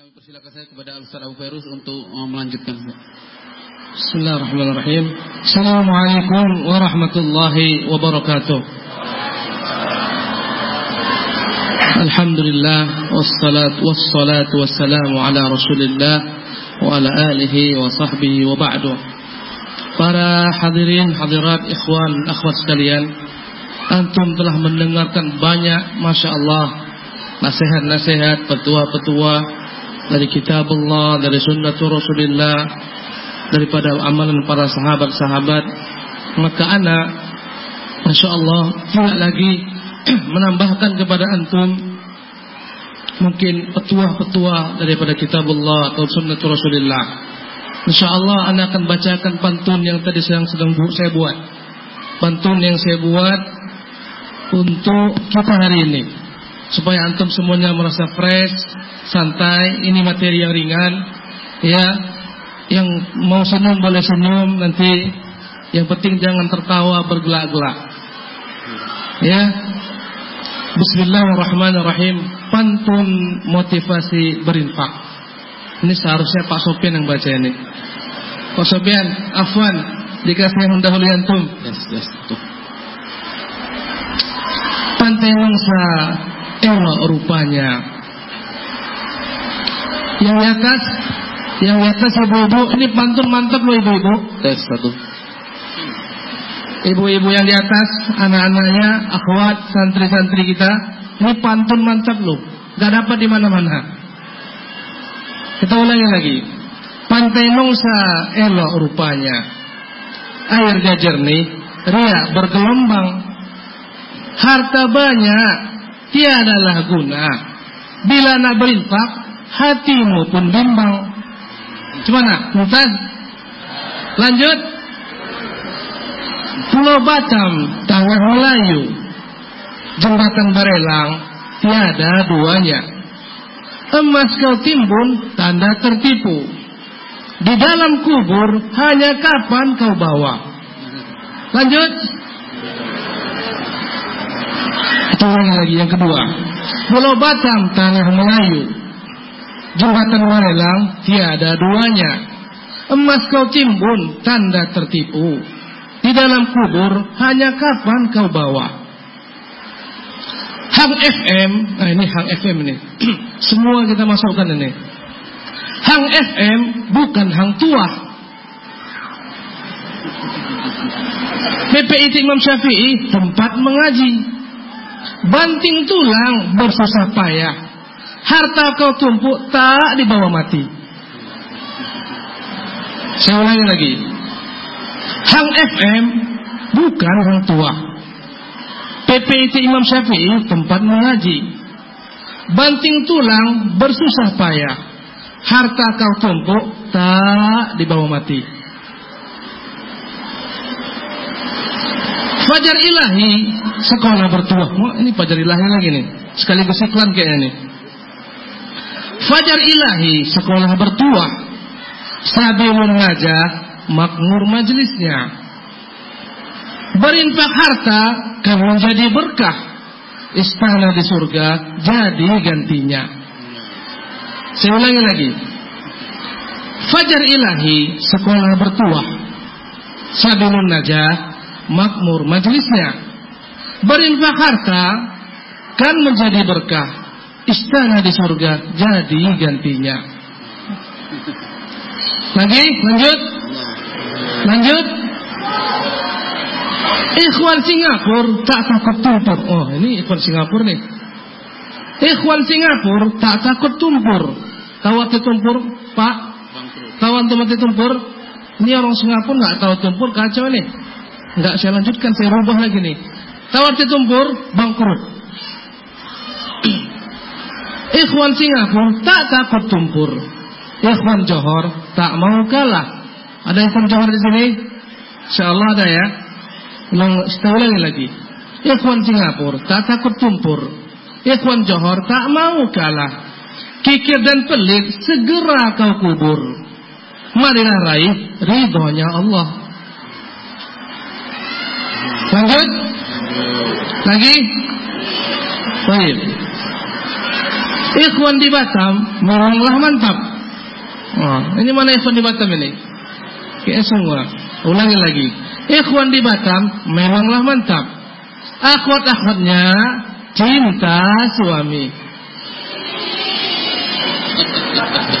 Kami persilakan saya kepada Ustaz Abu Fairuz untuk uh, melanjutkan. Bismillahirrahmanirrahim. Assalamualaikum warahmatullahi wabarakatuh. Alhamdulillah wassalat wassalatu wassalamu ala Rasulillah wa ala alihi wa sahbihi wa ba'du. Para hadirin hadirat ikhwan akhwat sekalian, antum telah mendengarkan banyak masya Allah nasihat-nasihat petua-petua dari kitab Allah, dari sunnah Rasulullah, daripada amalan para sahabat-sahabat. Maka anak, masya Allah, tidak lagi menambahkan kepada antum mungkin petua-petua daripada kitab Allah atau sunnah Rasulullah. Insya Allah anak akan bacakan pantun yang tadi sedang sedang saya buat. Pantun yang saya buat untuk kita hari ini supaya antum semuanya merasa fresh, santai. Ini materi yang ringan, ya. Yang mau senyum boleh senyum nanti. Yang penting jangan tertawa bergelak-gelak. Ya. Bismillahirrahmanirrahim. Pantun motivasi berinfak. Ini seharusnya Pak Sopian yang baca ini. Pak Sopian, Afwan, dikasih yang mendahului antum. Yes, yes, tuh. Pantai elok rupanya. Yang di atas, yang di atas ibu-ibu, ini pantun mantap loh ibu-ibu. Tes satu. Ibu-ibu yang di atas, anak-anaknya, akhwat, santri-santri kita, ini pantun mantap loh. Gak dapat di mana-mana. Kita ulangi lagi. Pantai Nusa elok rupanya. Airnya jernih, riak bergelombang. Harta banyak, tiadalah guna. Bila nak berinfak, hatimu pun bimbang. Gimana? Mumtaz? Lanjut. Pulau Batam, Tanah Melayu. Jembatan Barelang, tiada duanya. Emas kau timbun, tanda tertipu. Di dalam kubur, hanya kapan kau bawa. Lanjut. Ulangi lagi yang kedua. Pulau Batam, Tanah Melayu. Jembatan Barelang, tiada duanya. Emas kau timbun, tanda tertipu. Di dalam kubur, hanya kapan kau bawa. Hang FM, nah ini Hang FM ini. Semua kita masukkan ini. Hang FM bukan hang tua. PPIT Imam Syafi'i tempat mengaji. Banting tulang bersusah payah. Harta kau tumpuk tak dibawa mati. Saya ulangi lagi. Hang FM bukan hang tua. PPIT Imam Syafi'i tempat mengaji. Banting tulang bersusah payah. Harta kau tumpuk tak dibawa mati. Fajar ilahi sekolah bertuah. Ini fajar ilahi lagi nih. Sekaligus iklan kayaknya nih. Fajar ilahi sekolah bertuah. Sabilun ngajak makmur majelisnya. Berinfak harta kan menjadi berkah. Istana di surga jadi gantinya. Saya ulangi lagi. Fajar ilahi sekolah bertuah. Sabilun najah makmur majelisnya. Berinfak harta kan menjadi berkah. Istana di surga jadi gantinya. Lagi, lanjut. Lanjut. Ikhwan Singapura tak takut tumpur. Oh, ini ikhwan Singapura nih. Ikhwan Singapura tak takut tumpur. Tahu arti tumpur, Pak? Tahu antum arti tumpur? Ini orang Singapura nggak tahu tumpur kacau nih. Nggak saya lanjutkan, saya rubah lagi nih. Tahu arti tumpur? Bangkrut. Ikhwan Singapura tak takut tumpur. Ikhwan Johor tak mau kalah. Ada ikhwan Johor di sini? Insyaallah ada ya. Ulang, saya ulangi lagi. Ikhwan Singapura tak takut tumpur. Ikhwan Johor tak mau kalah. Kikir dan pelit segera kau kubur. Marilah raih ridhonya Allah. Lanjut. Lagi. Baik. Ikhwan di Batam memanglah mantap. Oh, ini mana ikhwan di Batam ini? Kayak semua. Ulangi lagi. Ikhwan di Batam memanglah mantap. Akhwat-akhwatnya cinta suami.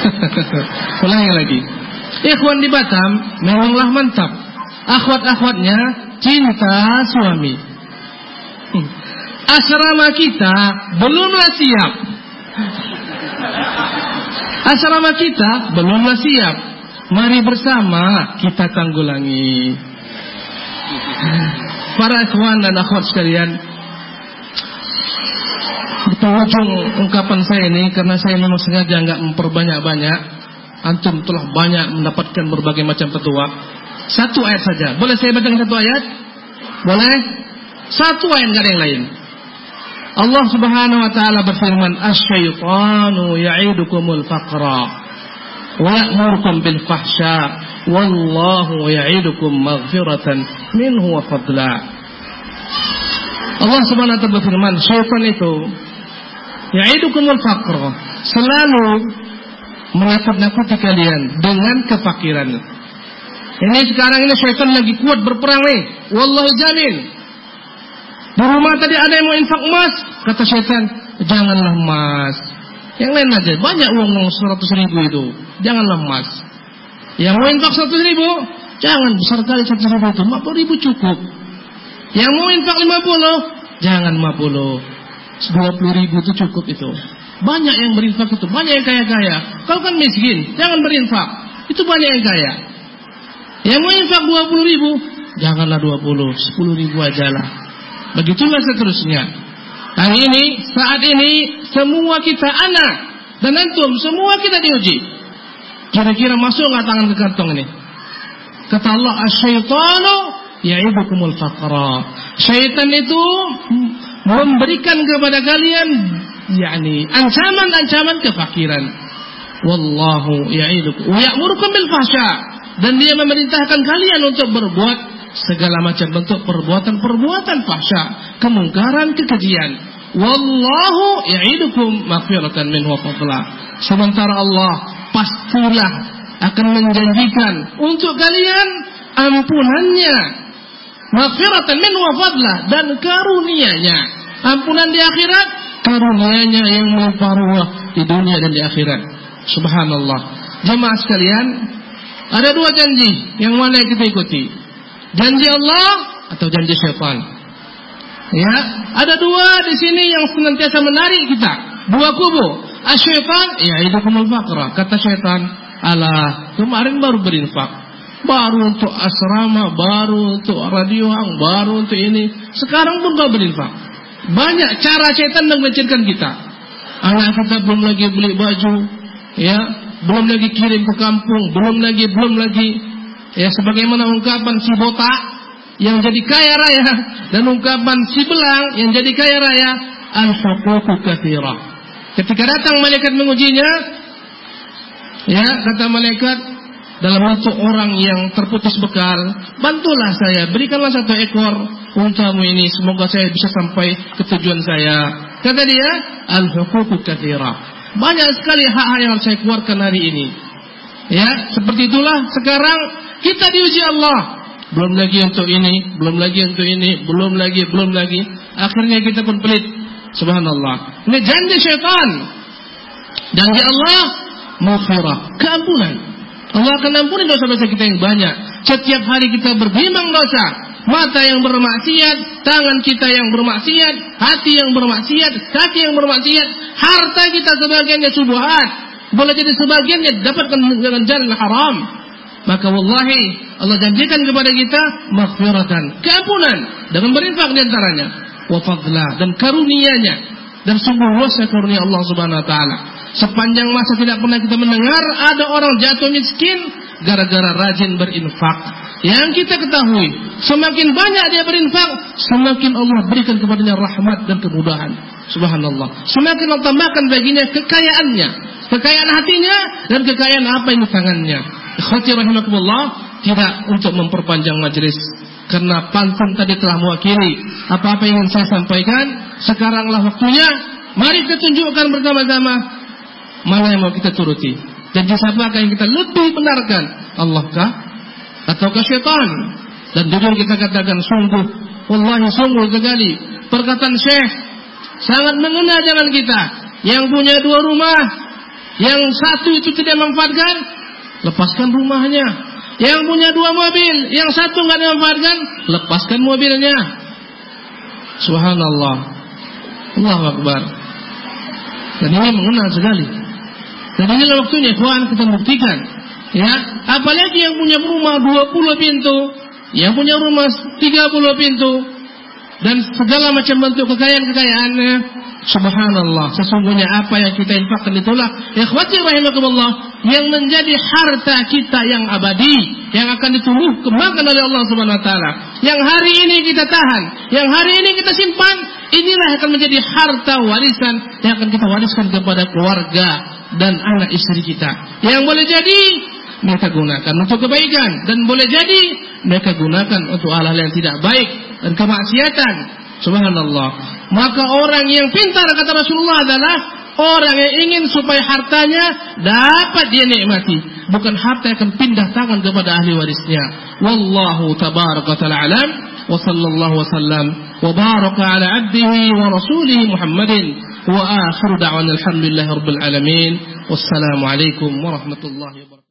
Ulangi lagi. Ikhwan di Batam memanglah mantap. Akhwat-akhwatnya cinta suami. Asrama kita belumlah siap. Asrama kita belumlah siap. Mari bersama kita tanggulangi. Para ikhwan dan akhwat sekalian, penghujung ungkapan saya ini karena saya memang sengaja nggak memperbanyak-banyak. Antum telah banyak mendapatkan berbagai macam petua. Satu ayat saja. Boleh saya bacakan satu ayat? Boleh? Satu ayat nggak ada yang lain. Allah Subhanahu wa taala berfirman, "Asy-syaitanu ya'idukumul faqra wa ya'murukum bil fahsya, wallahu ya'idukum maghfiratan minhu wa fadla." Allah Subhanahu wa taala berfirman, syaitan itu ya'idukumul faqra, selalu menakut-nakuti kalian dengan kefakiran. Ini sekarang ini syaitan lagi kuat berperang nih. Wallahu jamin. Di rumah tadi ada yang mau infak emas, kata syaitan, janganlah emas. Yang lain aja, banyak uang seratus ribu itu, janganlah emas. Yang mau infak seratus ribu, jangan besar kali seratus ribu itu, lima puluh ribu cukup. Yang mau infak lima puluh, jangan lima puluh, dua puluh ribu itu cukup itu. Banyak yang berinfak itu, banyak yang kaya-kaya. Kau kan miskin, jangan berinfak. Itu banyak yang kaya. Yang mau infak dua puluh ribu, janganlah dua puluh, sepuluh ribu aja lah. Begitulah seterusnya. Hari ini, saat ini, semua kita anak dan antum, semua kita diuji. Kira-kira masuk nggak tangan ke kantong ini? Kata Allah, "Asyaitanu ya'idukumul faqra." Syaitan itu memberikan kepada kalian yakni ancaman-ancaman kefakiran. Wallahu ya'idukum wa ya'murukum bil fahsya dan dia memerintahkan kalian untuk berbuat segala macam bentuk perbuatan-perbuatan fahsya, kemungkaran, kekejian. Wallahu ya'idukum maghfiratan minhu fadla. Sementara Allah pastilah akan menjanjikan untuk kalian ampunannya. Maghfiratan minhu fadla dan karunia-Nya. Ampunan di akhirat, karunia-Nya yang melimpah ruah di dunia dan di akhirat. Subhanallah. Jemaah sekalian, ada dua janji yang mana kita ikuti. Janji Allah atau janji syaitan. Ya, ada dua di sini yang senantiasa menarik kita. Dua kubu. Asyaitan, ya itu kumul faqra. Kata syaitan, Allah kemarin baru berinfak. Baru untuk asrama, baru untuk radio, baru untuk ini. Sekarang pun kau berinfak. Banyak cara syaitan mengecerkan kita. Anak kita belum lagi beli baju, ya, belum lagi kirim ke kampung, belum lagi, belum lagi. Ya, sebagaimana ungkapan si botak yang jadi kaya raya dan ungkapan si belang yang jadi kaya raya, al-huququ katsira. Ketika datang malaikat mengujinya, ya, kata malaikat dalam bentuk orang yang terputus bekal, bantulah saya, berikanlah satu ekor untamu ini, semoga saya bisa sampai ke tujuan saya. Kata dia, al-huququ katsira. Banyak sekali hak-hak yang saya keluarkan hari ini. Ya, seperti itulah sekarang kita diuji Allah. Belum lagi untuk ini, belum lagi untuk ini, belum lagi, belum lagi. Akhirnya kita pun pelit. Subhanallah. Ini janji syaitan. Janji Allah maghfirah, keampunan. Allah akan ampuni dosa-dosa kita yang banyak. Setiap hari kita berbimbang dosa. Mata yang bermaksiat, tangan kita yang bermaksiat, hati yang bermaksiat, kaki yang bermaksiat, harta kita sebagiannya subuhat. Boleh jadi sebagiannya dapatkan dengan jalan haram. Maka wallahi Allah janjikan kepada kita maghfiratan, keampunan dengan berinfak di antaranya, wa dan karunia-Nya dan sungguh luasnya karunia Allah Subhanahu wa taala. Sepanjang masa tidak pernah kita mendengar ada orang jatuh miskin gara-gara rajin berinfak. Yang kita ketahui, semakin banyak dia berinfak, semakin Allah berikan kepadanya rahmat dan kemudahan. Subhanallah. Semakin Allah tambahkan baginya kekayaannya, kekayaan hatinya dan kekayaan apa yang di tangannya. Ikhwati rahimakumullah, tidak untuk memperpanjang majelis karena pantun tadi telah mewakili apa-apa yang ingin saya sampaikan. Sekaranglah waktunya Mari kita tunjukkan bersama-sama mana yang mau kita turuti. Dan siapakah yang kita lebih benarkan? Allah kah? Ataukah syaitan? Dan jujur kita katakan sungguh, wallahi sungguh sekali perkataan Syekh sangat mengena jangan kita. Yang punya dua rumah, yang satu itu tidak memanfaatkan, lepaskan rumahnya. Yang punya dua mobil, yang satu nggak dimanfaatkan, lepaskan mobilnya. Subhanallah. Allahu Akbar. Dan ini mengenal sekali. Dan inilah waktunya kawan kita buktikan. Ya, apalagi yang punya rumah 20 pintu, yang punya rumah 30 pintu, dan segala macam bentuk kekayaan-kekayaannya, subhanallah, sesungguhnya apa yang kita infakkan itulah, ikhwati rahimakumullah, yang menjadi harta kita yang abadi, yang akan ditumbuh kembangkan oleh Allah Subhanahu wa taala. Yang hari ini kita tahan, yang hari ini kita simpan, inilah yang akan menjadi harta warisan yang akan kita wariskan kepada keluarga dan anak istri kita. Yang boleh jadi mereka gunakan untuk kebaikan dan boleh jadi mereka gunakan untuk hal-hal yang tidak baik dan kemaksiatan. Subhanallah. Maka orang yang pintar kata Rasulullah adalah orang yang ingin supaya hartanya dapat dia nikmati, bukan harta yang akan pindah tangan kepada ahli warisnya. Wallahu tabaraka taala alam wa sallallahu wasallam wa baraka ala abdihi wa rasulih Muhammadin wa akhiru da'wana alhamdulillahi rabbil alamin. Wassalamu alaikum warahmatullahi wabarakatuh.